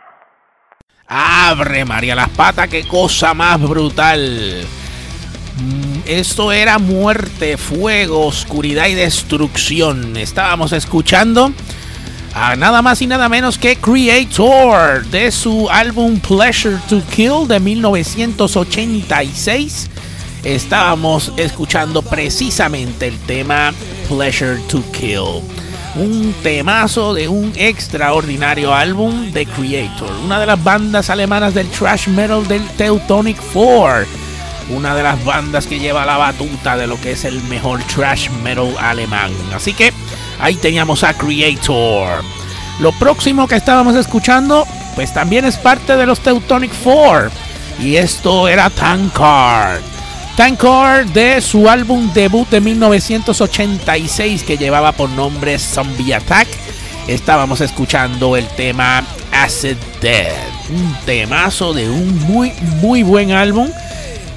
Abre María las patas, qué cosa más brutal. Esto era muerte, fuego, oscuridad y destrucción. Estábamos escuchando a nada más y nada menos que Creator de su álbum Pleasure to Kill de 1986. Estábamos escuchando precisamente el tema Pleasure to Kill. Un temazo de un extraordinario álbum de Creator, una de las bandas alemanas del thrash metal del Teutonic Four, una de las bandas que lleva la batuta de lo que es el mejor thrash metal alemán. Así que ahí teníamos a Creator. Lo próximo que estábamos escuchando, pues también es parte de los Teutonic Four, y esto era Tankard. Tankard de su álbum debut de 1986 que llevaba por nombre Zombie Attack. Estábamos escuchando el tema Acid Dead, un temazo de un muy muy buen álbum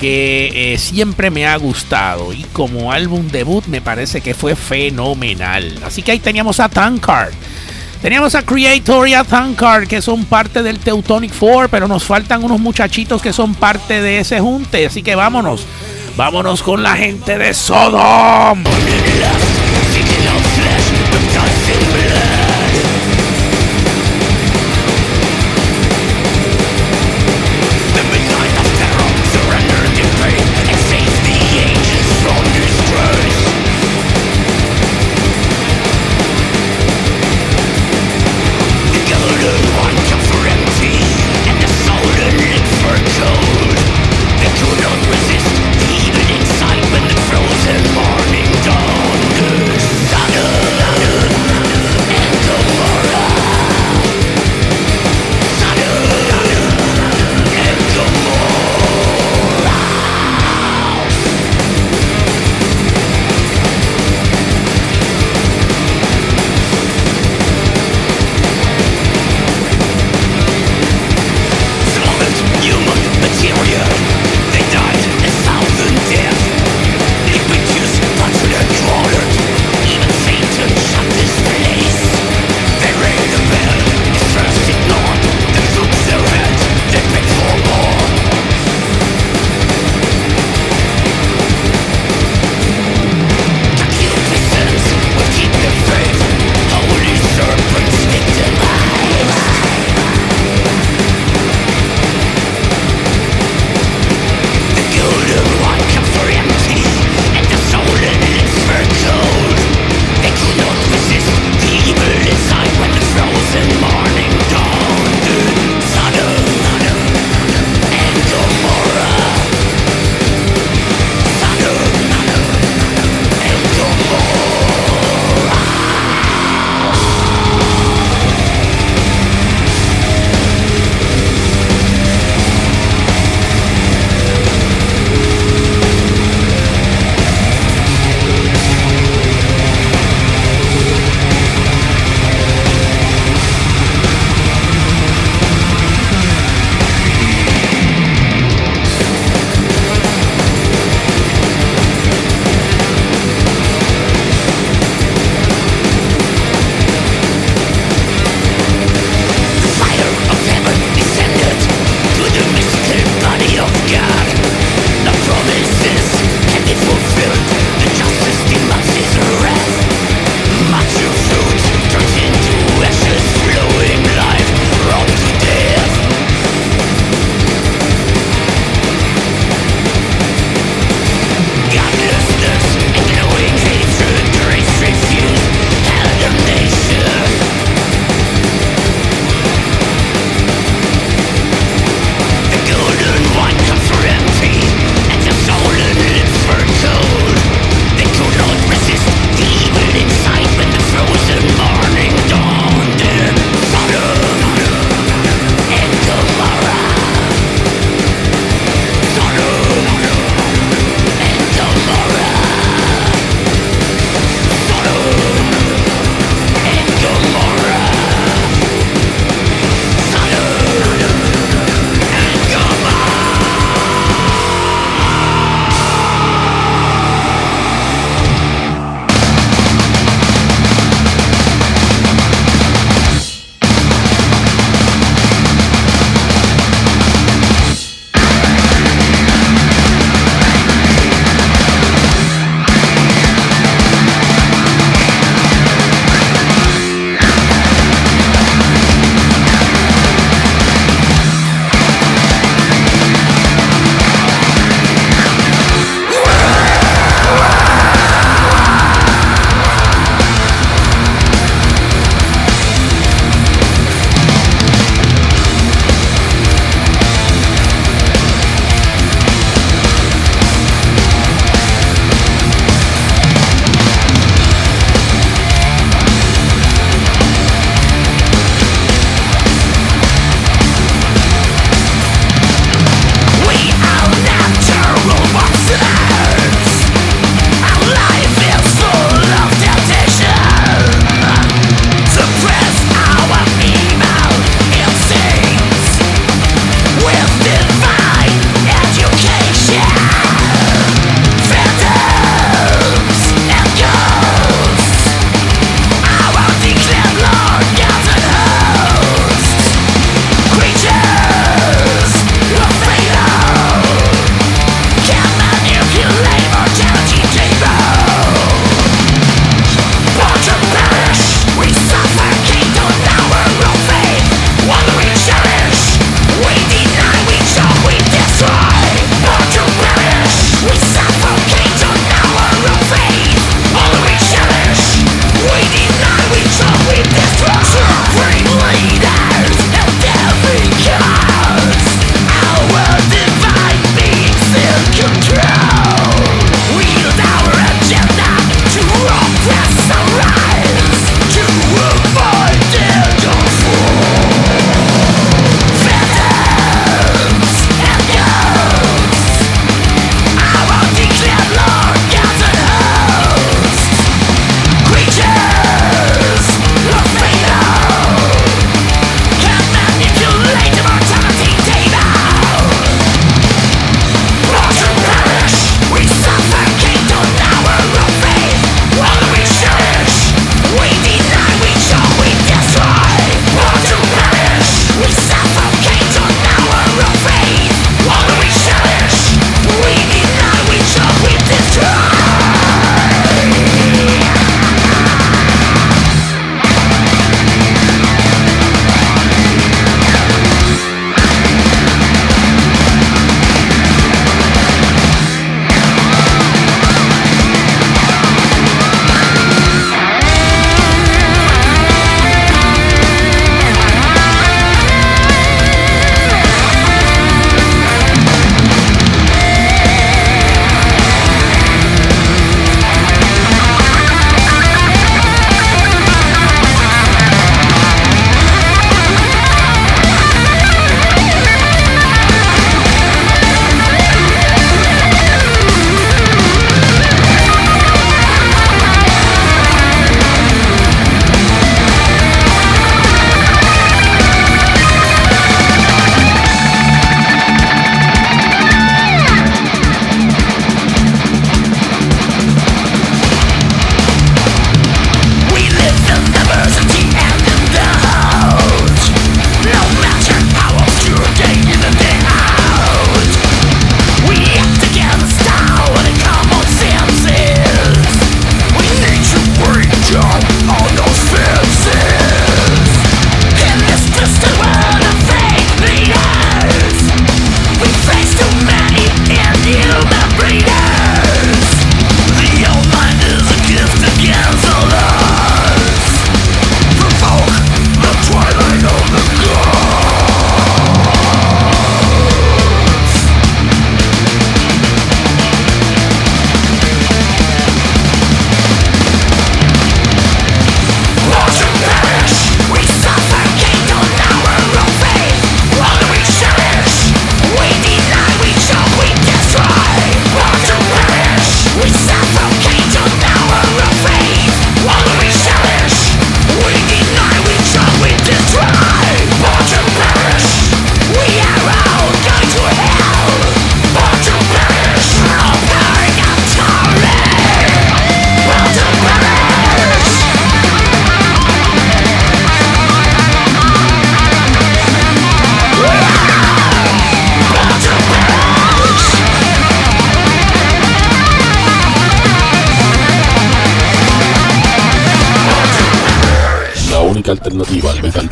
que eh, siempre me ha gustado y como álbum debut me parece que fue fenomenal. Así que ahí teníamos a Tankard. Teníamos a Creator y a Tankard que son parte del Teutonic Four, pero nos faltan unos muchachitos que son parte de ese junte. Así que vámonos, vámonos con la gente de Sodom.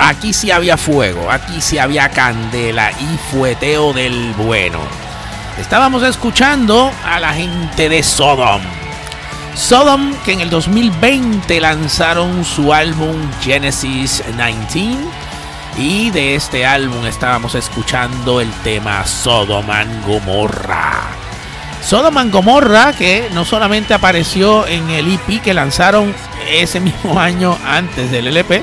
Aquí sí había fuego, aquí sí había candela y fueteo del bueno. Estábamos escuchando a la gente de Sodom. Sodom que en el 2020 lanzaron su álbum Genesis 19 y de este álbum estábamos escuchando el tema Sodom and Gomorra. Sodom and Gomorra que no solamente apareció en el EP que lanzaron ese mismo año antes del LP,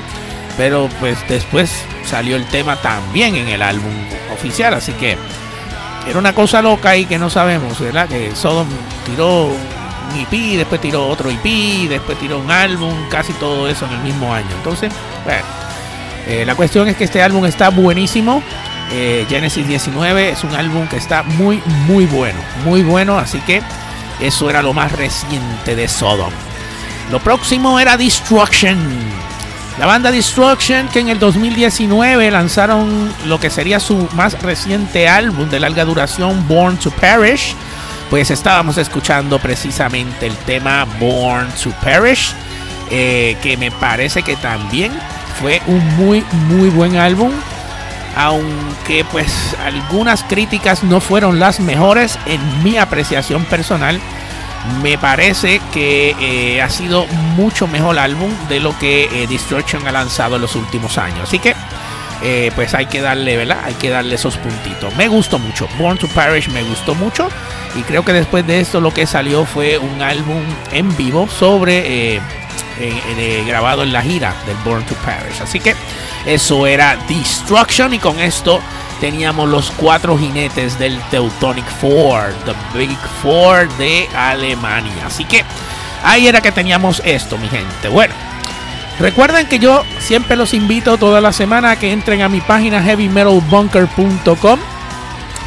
pero pues después salió el tema también en el álbum oficial, así que era una cosa loca y que no sabemos, ¿verdad? Que Sodom tiró un EP, después tiró otro EP, después tiró un álbum, casi todo eso en el mismo año. Entonces, bueno, eh, la cuestión es que este álbum está buenísimo. Eh, Genesis 19 es un álbum que está muy, muy bueno, muy bueno, así que eso era lo más reciente de Sodom. Lo próximo era Destruction. La banda Destruction que en el 2019 lanzaron lo que sería su más reciente álbum de larga duración, Born to Perish. Pues estábamos escuchando precisamente el tema Born to Perish, eh, que me parece que también fue un muy muy buen álbum. Aunque pues algunas críticas no fueron las mejores en mi apreciación personal me parece que eh, ha sido mucho mejor álbum de lo que eh, Destruction ha lanzado en los últimos años. Así que, eh, pues hay que darle, ¿verdad? Hay que darle esos puntitos. Me gustó mucho. Born to Perish me gustó mucho. Y creo que después de esto lo que salió fue un álbum en vivo sobre, grabado en la gira del Born to Perish. Así que eso era Destruction. Y con esto teníamos los cuatro jinetes del Teutonic Four, The Big Four de Alemania. Así que ahí era que teníamos esto, mi gente. Bueno, recuerden que yo siempre los invito toda la semana a que entren a mi página heavymetalbunker.com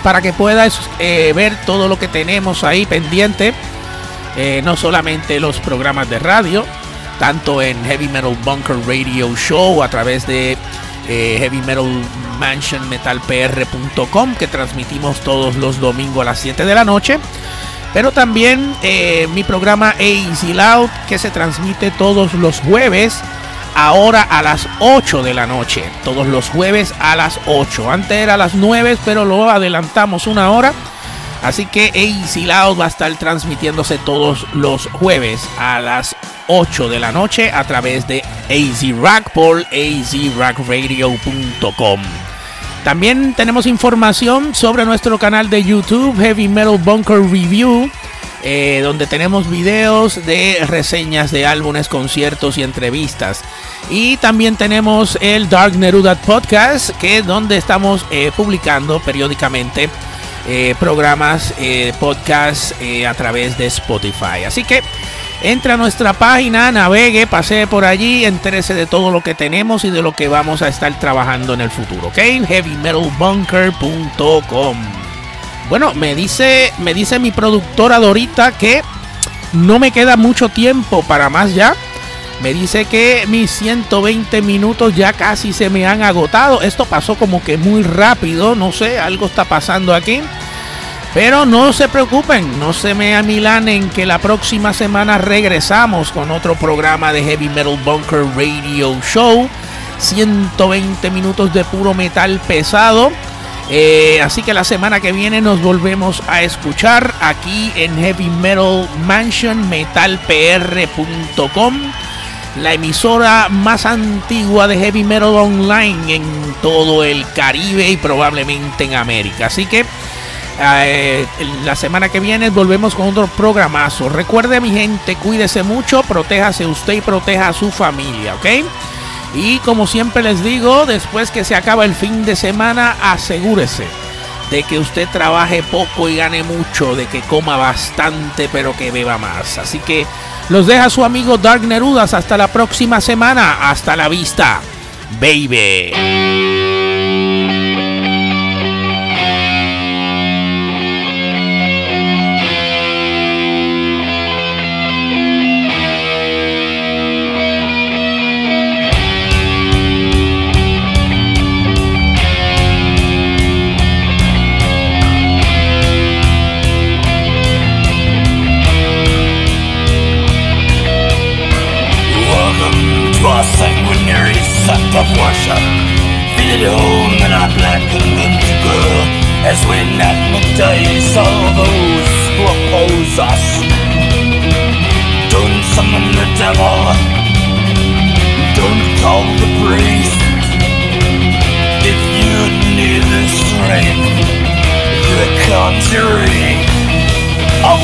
para que puedas eh, ver todo lo que tenemos ahí pendiente. Eh, no solamente los programas de radio, tanto en Heavy Metal Bunker Radio Show a través de eh, Heavy Metal Mansion metalpr.com que transmitimos todos los domingos a las 7 de la noche. Pero también eh, mi programa AC Loud que se transmite todos los jueves. Ahora a las 8 de la noche. Todos los jueves a las 8. Antes era a las 9, pero lo adelantamos una hora. Así que AC Loud va a estar transmitiéndose todos los jueves a las 8 de la noche a través de AZ por azrockradio.com. También tenemos información sobre nuestro canal de YouTube Heavy Metal Bunker Review, eh, donde tenemos videos de reseñas de álbumes, conciertos y entrevistas. Y también tenemos el Dark Neruda Podcast, que es donde estamos eh, publicando periódicamente eh, programas, podcasts a través de Spotify. Así que entre a nuestra página, navegue, pase por allí, entérese de todo lo que tenemos y de lo que vamos a estar trabajando en el futuro, ¿ok? HeavyMetalBunker.com. Bueno, me dice, me dice mi productora Dorita que no me queda mucho tiempo para más ya. Me dice que mis 120 minutos ya casi se me han agotado. Esto pasó como que muy rápido, no sé, algo está pasando aquí. Pero no se preocupen, no se me amilanen que la próxima semana regresamos con otro programa de Heavy Metal Bunker Radio Show. 120 minutos de puro metal pesado. Eh, así que la semana que viene nos volvemos a escuchar aquí en Heavy Metal Mansion metalpr.com la emisora más antigua de heavy metal online en todo el Caribe y probablemente en América. Así que eh, la semana que viene volvemos con otro programazo. Recuerde mi gente, cuídese mucho, protéjase usted y proteja a su familia, ¿ok? Y como siempre les digo, después que se acaba el fin de semana, asegúrese de que usted trabaje poco y gane mucho, de que coma bastante pero que beba más. Así que los deja su amigo Dark Nerudas. Hasta la próxima semana. Hasta la vista. baby. for sanguinary sect of worship. Feed it home in our black and girl as we anathematize all those who oppose us. Don't summon the devil. Don't call the priest. If you need the strength, the conjuring of